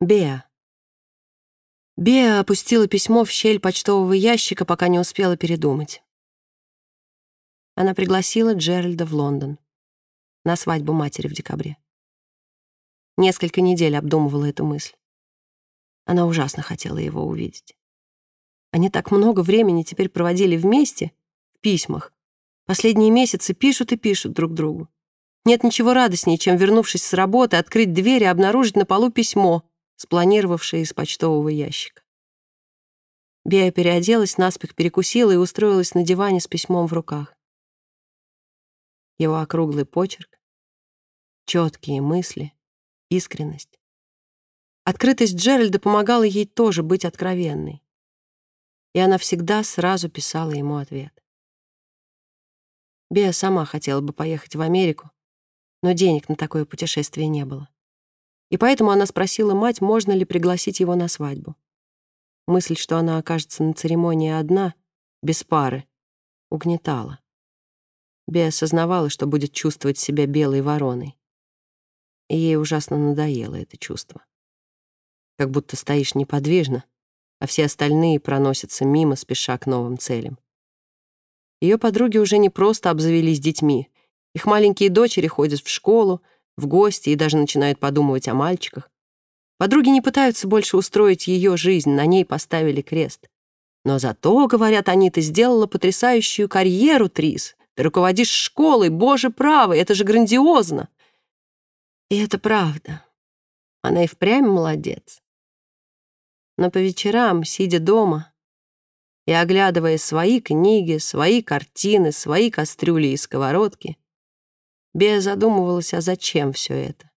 Беа. Беа опустила письмо в щель почтового ящика, пока не успела передумать. Она пригласила Джеральда в Лондон на свадьбу матери в декабре. Несколько недель обдумывала эту мысль. Она ужасно хотела его увидеть. Они так много времени теперь проводили вместе, в письмах. Последние месяцы пишут и пишут друг другу. Нет ничего радостнее, чем, вернувшись с работы, открыть дверь и обнаружить на полу письмо, спланировавшее из почтового ящика. Бея переоделась, наспех перекусила и устроилась на диване с письмом в руках. Его округлый почерк, четкие мысли, искренность. Открытость Джеральда помогала ей тоже быть откровенной. И она всегда сразу писала ему ответ. Беа сама хотела бы поехать в Америку, но денег на такое путешествие не было. И поэтому она спросила мать, можно ли пригласить его на свадьбу. Мысль, что она окажется на церемонии одна, без пары, угнетала. Беа осознавала, что будет чувствовать себя белой вороной. И ей ужасно надоело это чувство как будто стоишь неподвижно, а все остальные проносятся мимо, спеша к новым целям. Ее подруги уже не просто обзавелись детьми. Их маленькие дочери ходят в школу, в гости и даже начинают подумывать о мальчиках. Подруги не пытаются больше устроить ее жизнь, на ней поставили крест. Но зато, говорят они, ты сделала потрясающую карьеру, Трис. Ты руководишь школой, боже правый, это же грандиозно. И это правда. Она и впрямь молодец но по вечерам, сидя дома и оглядывая свои книги, свои картины, свои кастрюли и сковородки, Бея задумывалась, а зачем все это?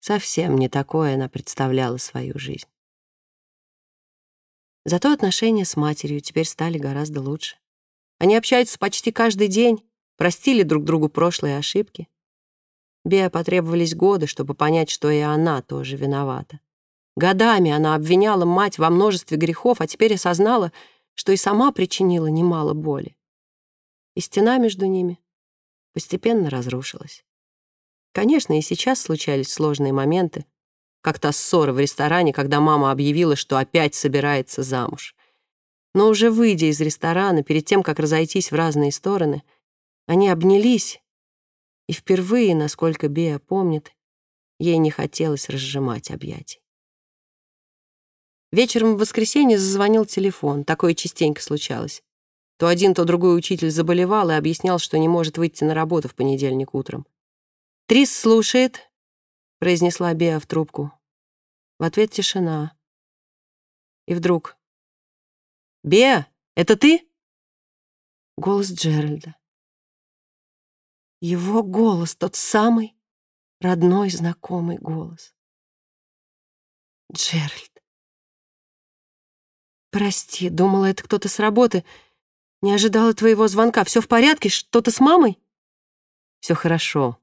Совсем не такое она представляла свою жизнь. Зато отношения с матерью теперь стали гораздо лучше. Они общаются почти каждый день, простили друг другу прошлые ошибки. Беа потребовались годы, чтобы понять, что и она тоже виновата. Годами она обвиняла мать во множестве грехов, а теперь осознала, что и сама причинила немало боли. И стена между ними постепенно разрушилась. Конечно, и сейчас случались сложные моменты, как та ссора в ресторане, когда мама объявила, что опять собирается замуж. Но уже выйдя из ресторана, перед тем, как разойтись в разные стороны, они обнялись, и впервые, насколько Бея помнит, ей не хотелось разжимать объятий. Вечером в воскресенье зазвонил телефон. Такое частенько случалось. То один, то другой учитель заболевал и объяснял, что не может выйти на работу в понедельник утром. «Трис слушает», — произнесла Беа в трубку. В ответ тишина. И вдруг. «Беа, это ты?» Голос Джеральда. Его голос, тот самый родной, знакомый голос. Джеральд. «Прости, думала, это кто-то с работы. Не ожидала твоего звонка. Все в порядке? Что-то с мамой?» «Все хорошо.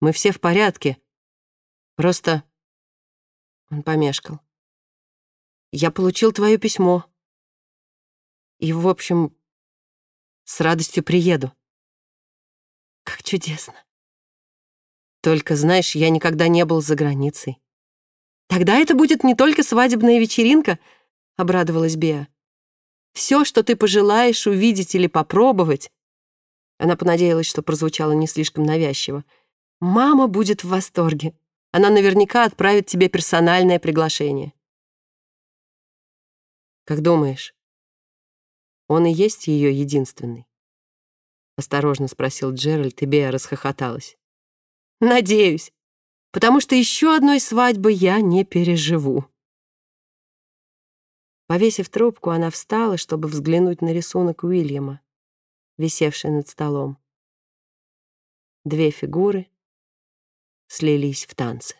Мы все в порядке. Просто...» Он помешкал. «Я получил твое письмо. И, в общем, с радостью приеду». «Как чудесно!» «Только, знаешь, я никогда не был за границей. Тогда это будет не только свадебная вечеринка», — обрадовалась Беа. «Все, что ты пожелаешь увидеть или попробовать...» Она понадеялась, что прозвучало не слишком навязчиво. «Мама будет в восторге. Она наверняка отправит тебе персональное приглашение». «Как думаешь, он и есть ее единственный?» Осторожно спросил Джеральд, и Беа расхохоталась. «Надеюсь, потому что еще одной свадьбы я не переживу». Повесив трубку, она встала, чтобы взглянуть на рисунок Уильяма, висевший над столом. Две фигуры слились в танце.